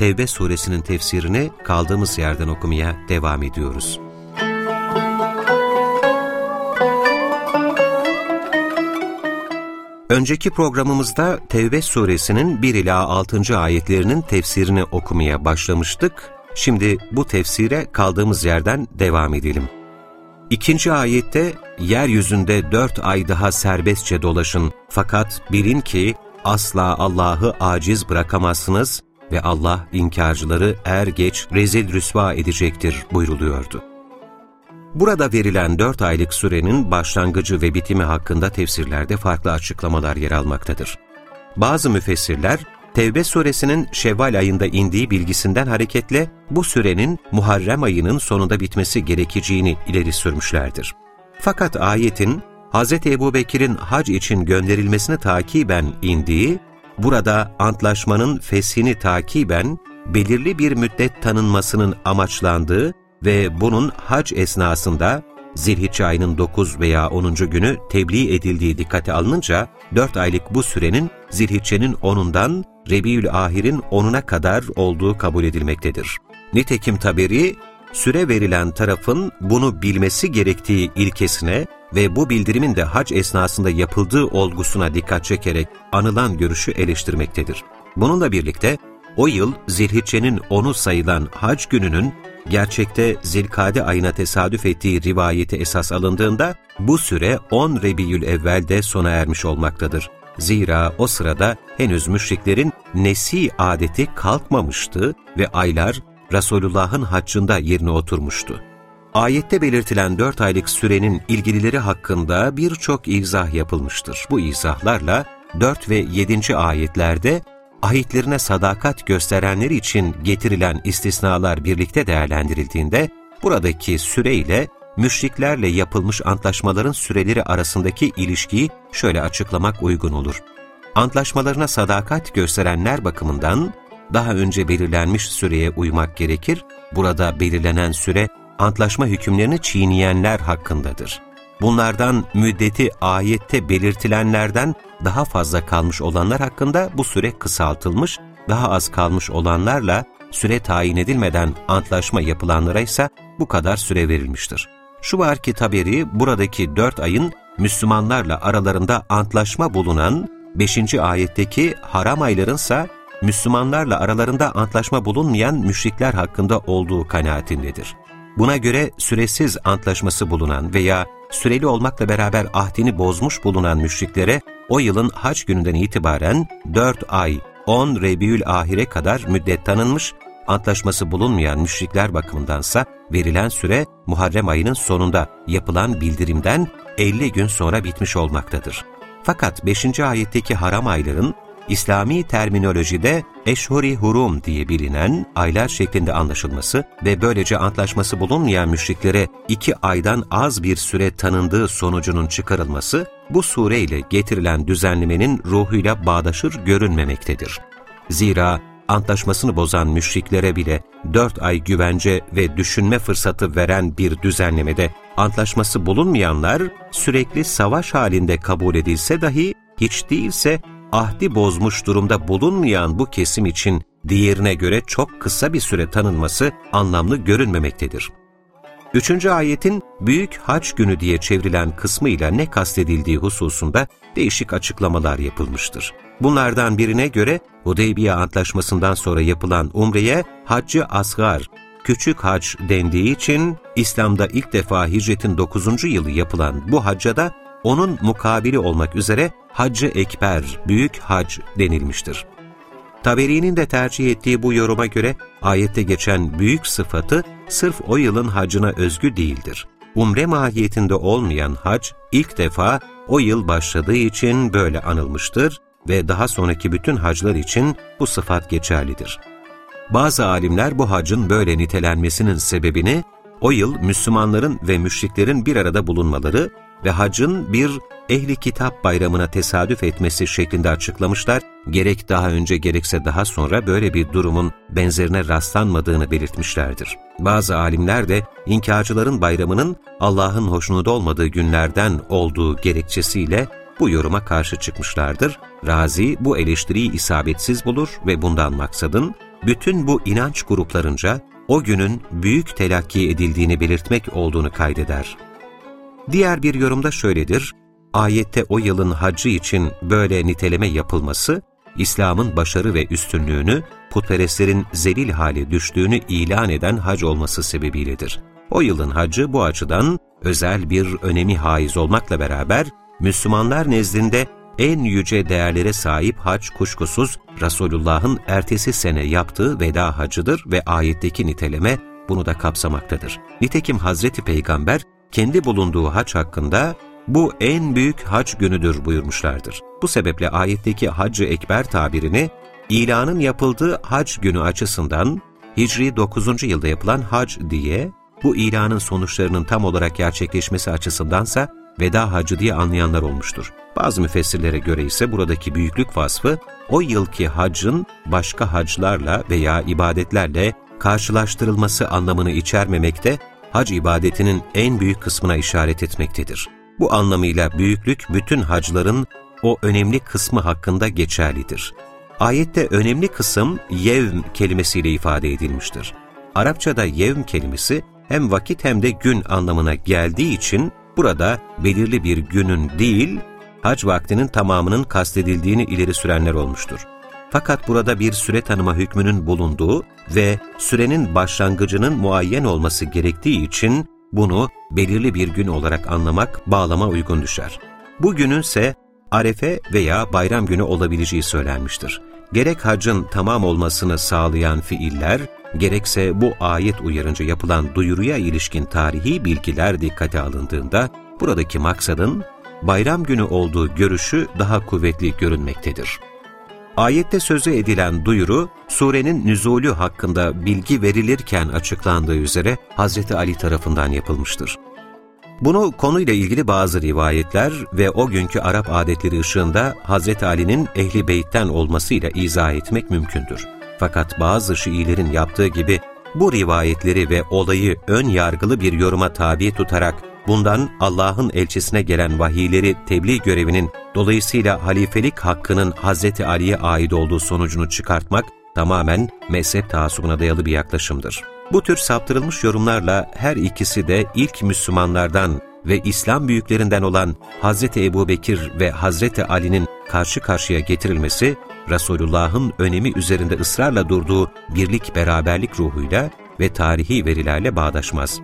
Tevbe suresinin tefsirini kaldığımız yerden okumaya devam ediyoruz. Önceki programımızda Tevbe suresinin 1 ila 6. ayetlerinin tefsirini okumaya başlamıştık. Şimdi bu tefsire kaldığımız yerden devam edelim. İkinci ayette, yeryüzünde dört ay daha serbestçe dolaşın fakat bilin ki asla Allah'ı aciz bırakamazsınız ve Allah inkarcıları er geç rezil rüsva edecektir buyruluyordu. Burada verilen dört aylık sürenin başlangıcı ve bitimi hakkında tefsirlerde farklı açıklamalar yer almaktadır. Bazı müfessirler, Tevbe suresinin Şevval ayında indiği bilgisinden hareketle bu sürenin Muharrem ayının sonunda bitmesi gerekeceğini ileri sürmüşlerdir. Fakat ayetin Hz. Ebu Bekir'in hac için gönderilmesini takiben indiği, burada antlaşmanın feshini takiben belirli bir müddet tanınmasının amaçlandığı ve bunun hac esnasında Zilhicce ayının 9 veya 10. günü tebliğ edildiği dikkate alınınca 4 aylık bu sürenin Zilhicce'nin 10'undan Rebiül Ahir'in 10'una kadar olduğu kabul edilmektedir. Nitekim Taberi, süre verilen tarafın bunu bilmesi gerektiği ilkesine ve bu bildirimin de hac esnasında yapıldığı olgusuna dikkat çekerek anılan görüşü eleştirmektedir. Bununla birlikte o yıl Zilhicce'nin onu sayılan hac gününün gerçekte Zilkade ayına tesadüf ettiği rivayeti esas alındığında bu süre 10 Rebiyül Evvel'de sona ermiş olmaktadır. Zira o sırada henüz müşriklerin nesi adeti kalkmamıştı ve aylar Resulullah'ın haccında yerine oturmuştu. Ayette belirtilen 4 aylık sürenin ilgilileri hakkında birçok izah yapılmıştır. Bu izahlarla 4 ve 7. ayetlerde ahitlerine sadakat gösterenler için getirilen istisnalar birlikte değerlendirildiğinde, buradaki süre ile müşriklerle yapılmış antlaşmaların süreleri arasındaki ilişkiyi şöyle açıklamak uygun olur. Antlaşmalarına sadakat gösterenler bakımından daha önce belirlenmiş süreye uymak gerekir, burada belirlenen süre antlaşma hükümlerini çiğneyenler hakkındadır. Bunlardan müddeti ayette belirtilenlerden daha fazla kalmış olanlar hakkında bu süre kısaltılmış, daha az kalmış olanlarla süre tayin edilmeden antlaşma yapılanlara ise bu kadar süre verilmiştir. Şu var ki Taberi buradaki dört ayın Müslümanlarla aralarında antlaşma bulunan 5. ayetteki haram aylarınsa Müslümanlarla aralarında antlaşma bulunmayan müşrikler hakkında olduğu kanaatindedir. Buna göre süresiz antlaşması bulunan veya süreli olmakla beraber ahdini bozmuş bulunan müşriklere o yılın hac gününden itibaren 4 ay 10 Rebiül Ahire kadar müddet tanınmış, antlaşması bulunmayan müşrikler bakımındansa verilen süre Muharrem ayının sonunda yapılan bildirimden 50 gün sonra bitmiş olmaktadır. Fakat 5. ayetteki haram ayların İslami terminolojide eşhuri hurum diye bilinen aylar şeklinde anlaşılması ve böylece antlaşması bulunmayan müşriklere iki aydan az bir süre tanındığı sonucunun çıkarılması, bu sureyle getirilen düzenlemenin ruhuyla bağdaşır görünmemektedir. Zira antlaşmasını bozan müşriklere bile dört ay güvence ve düşünme fırsatı veren bir düzenlemede antlaşması bulunmayanlar sürekli savaş halinde kabul edilse dahi hiç değilse ahdi bozmuş durumda bulunmayan bu kesim için diğerine göre çok kısa bir süre tanınması anlamlı görünmemektedir. Üçüncü ayetin Büyük Haç Günü diye çevrilen kısmıyla ne kastedildiği hususunda değişik açıklamalar yapılmıştır. Bunlardan birine göre Hudeybiye Antlaşması'ndan sonra yapılan umreye Haccı Asgar, Küçük Hac dendiği için İslam'da ilk defa hicretin 9. yılı yapılan bu hacca da onun mukabili olmak üzere Haccı Ekber, Büyük Hac denilmiştir. Taberi'nin de tercih ettiği bu yoruma göre ayette geçen büyük sıfatı sırf o yılın hacına özgü değildir. Umre mahiyetinde olmayan hac ilk defa o yıl başladığı için böyle anılmıştır ve daha sonraki bütün haclar için bu sıfat geçerlidir. Bazı alimler bu hacın böyle nitelenmesinin sebebini o yıl Müslümanların ve müşriklerin bir arada bulunmaları ve hacın bir ehli kitap bayramına tesadüf etmesi şeklinde açıklamışlar, gerek daha önce gerekse daha sonra böyle bir durumun benzerine rastlanmadığını belirtmişlerdir. Bazı alimler de inkarcıların bayramının Allah'ın hoşnut olmadığı günlerden olduğu gerekçesiyle bu yoruma karşı çıkmışlardır. Razi bu eleştiriyi isabetsiz bulur ve bundan maksadın, bütün bu inanç gruplarınca o günün büyük telakki edildiğini belirtmek olduğunu kaydeder. Diğer bir yorumda şöyledir, ayette o yılın haccı için böyle niteleme yapılması, İslam'ın başarı ve üstünlüğünü, putperestlerin zelil hale düştüğünü ilan eden hac olması sebebiyledir. O yılın hacı bu açıdan özel bir önemi haiz olmakla beraber, Müslümanlar nezdinde en yüce değerlere sahip hac kuşkusuz Resulullah'ın ertesi sene yaptığı veda hacıdır ve ayetteki niteleme bunu da kapsamaktadır. Nitekim Hazreti Peygamber kendi bulunduğu hac hakkında bu en büyük hac günüdür buyurmuşlardır. Bu sebeple ayetteki Hac-ı Ekber tabirini ilanın yapıldığı hac günü açısından Hicri 9. yılda yapılan hac diye, bu ilanın sonuçlarının tam olarak gerçekleşmesi açısındansa veda hacı diye anlayanlar olmuştur. Bazı müfessirlere göre ise buradaki büyüklük vasfı o yılki hacın başka haclarla veya ibadetlerle karşılaştırılması anlamını içermemekte, hac ibadetinin en büyük kısmına işaret etmektedir. Bu anlamıyla büyüklük bütün hacların o önemli kısmı hakkında geçerlidir. Ayette önemli kısım yevm kelimesiyle ifade edilmiştir. Arapçada yevm kelimesi hem vakit hem de gün anlamına geldiği için burada belirli bir günün değil, hac vaktinin tamamının kastedildiğini ileri sürenler olmuştur. Fakat burada bir süre tanıma hükmünün bulunduğu ve sürenin başlangıcının muayyen olması gerektiği için bunu belirli bir gün olarak anlamak, bağlama uygun düşer. Bu günün ise arefe veya bayram günü olabileceği söylenmiştir. Gerek hacın tamam olmasını sağlayan fiiller, gerekse bu ayet uyarınca yapılan duyuruya ilişkin tarihi bilgiler dikkate alındığında, buradaki maksadın bayram günü olduğu görüşü daha kuvvetli görünmektedir. Ayette sözü edilen duyuru, surenin nüzulü hakkında bilgi verilirken açıklandığı üzere Hz. Ali tarafından yapılmıştır. Bunu konuyla ilgili bazı rivayetler ve o günkü Arap adetleri ışığında Hz. Ali'nin ehli beytten olmasıyla izah etmek mümkündür. Fakat bazı Şiilerin yaptığı gibi bu rivayetleri ve olayı ön yargılı bir yoruma tabi tutarak bundan Allah'ın elçisine gelen vahiyleri tebliğ görevinin dolayısıyla halifelik hakkının Hz. Ali'ye ait olduğu sonucunu çıkartmak tamamen mezhep taassubuna dayalı bir yaklaşımdır. Bu tür saptırılmış yorumlarla her ikisi de ilk Müslümanlardan ve İslam büyüklerinden olan Hz. Ebu Bekir ve Hz. Ali'nin karşı karşıya getirilmesi, Resulullah'ın önemi üzerinde ısrarla durduğu birlik beraberlik ruhuyla ve tarihi verilerle bağdaşmaz.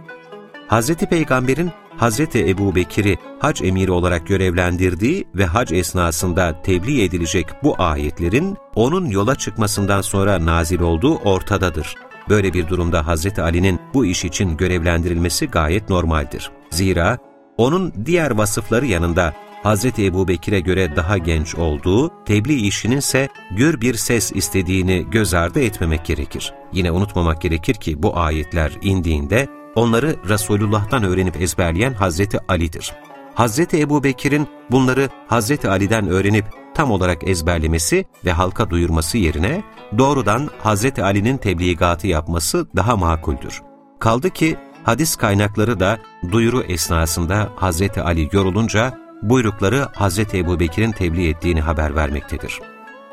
Hz. Peygamber'in Hz. Ebu Bekir'i hac emiri olarak görevlendirdiği ve hac esnasında tebliğ edilecek bu ayetlerin onun yola çıkmasından sonra nazil olduğu ortadadır. Böyle bir durumda Hz. Ali'nin bu iş için görevlendirilmesi gayet normaldir. Zira onun diğer vasıfları yanında Hz. Ebu Bekir'e göre daha genç olduğu, tebliğ işinin ise gür bir ses istediğini göz ardı etmemek gerekir. Yine unutmamak gerekir ki bu ayetler indiğinde onları Resulullah'tan öğrenip ezberleyen Hazreti Ali'dir. Hazreti Ebu Bekir'in bunları Hazreti Ali'den öğrenip tam olarak ezberlemesi ve halka duyurması yerine doğrudan Hazreti Ali'nin tebliğatı yapması daha makuldür. Kaldı ki hadis kaynakları da duyuru esnasında Hazreti Ali yorulunca buyrukları Hazreti Ebu Bekir'in tebliğ ettiğini haber vermektedir.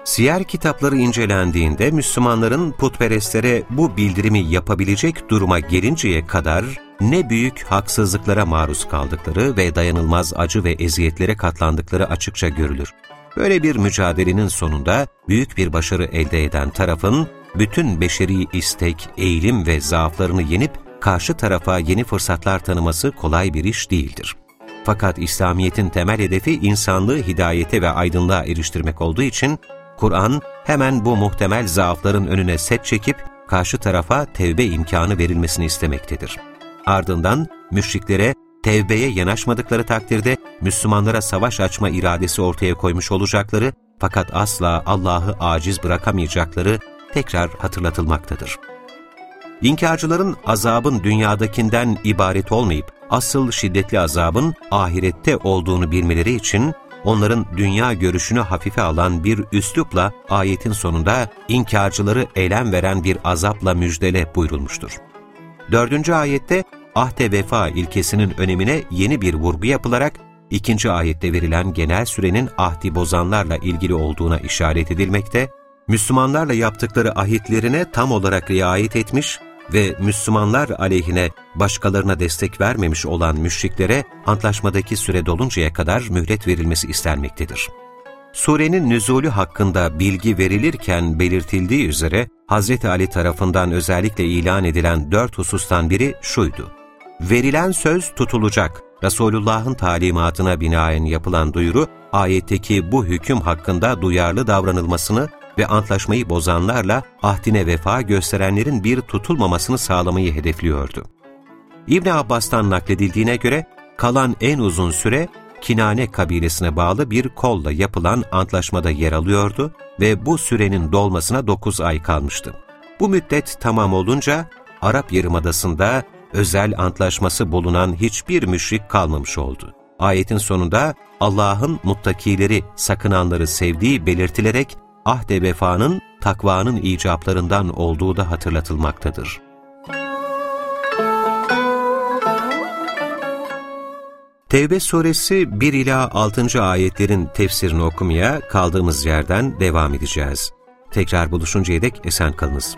Siyer kitapları incelendiğinde Müslümanların putperestlere bu bildirimi yapabilecek duruma gelinceye kadar ne büyük haksızlıklara maruz kaldıkları ve dayanılmaz acı ve eziyetlere katlandıkları açıkça görülür. Böyle bir mücadelenin sonunda büyük bir başarı elde eden tarafın bütün beşeri istek, eğilim ve zaaflarını yenip karşı tarafa yeni fırsatlar tanıması kolay bir iş değildir. Fakat İslamiyet'in temel hedefi insanlığı hidayete ve aydınlığa eriştirmek olduğu için Kur'an hemen bu muhtemel zaafların önüne set çekip karşı tarafa tevbe imkanı verilmesini istemektedir. Ardından müşriklere tevbeye yanaşmadıkları takdirde Müslümanlara savaş açma iradesi ortaya koymuş olacakları fakat asla Allah'ı aciz bırakamayacakları tekrar hatırlatılmaktadır. İnkarcıların azabın dünyadakinden ibaret olmayıp, asıl şiddetli azabın ahirette olduğunu bilmeleri için onların dünya görüşünü hafife alan bir üslupla ayetin sonunda inkarcıları elem veren bir azapla müjdele buyurulmuştur. Dördüncü ayette ahde vefa ilkesinin önemine yeni bir vurgu yapılarak ikinci ayette verilen genel sürenin ahdi bozanlarla ilgili olduğuna işaret edilmekte, Müslümanlarla yaptıkları ahitlerine tam olarak riayet etmiş ve Müslümanlar aleyhine başkalarına destek vermemiş olan müşriklere antlaşmadaki süre doluncaya kadar mühlet verilmesi istenmektedir. Surenin nüzulü hakkında bilgi verilirken belirtildiği üzere Hz. Ali tarafından özellikle ilan edilen dört husustan biri şuydu. Verilen söz tutulacak. Resulullah'ın talimatına binaen yapılan duyuru, ayetteki bu hüküm hakkında duyarlı davranılmasını ve antlaşmayı bozanlarla ahdine vefa gösterenlerin bir tutulmamasını sağlamayı hedefliyordu. İbn Abbas'tan nakledildiğine göre kalan en uzun süre Kinane kabilesine bağlı bir kolla yapılan antlaşmada yer alıyordu ve bu sürenin dolmasına 9 ay kalmıştı. Bu müddet tamam olunca Arap Yarımadası'nda özel antlaşması bulunan hiçbir müşrik kalmamış oldu. Ayetin sonunda Allah'ın muttakileri, sakınanları sevdiği belirtilerek ahde vefanın takvanın icaplarından olduğu da hatırlatılmaktadır. Tevbe suresi 1 ila 6. ayetlerin tefsirini okumaya kaldığımız yerden devam edeceğiz. Tekrar buluşuncaya dek esen kalınız.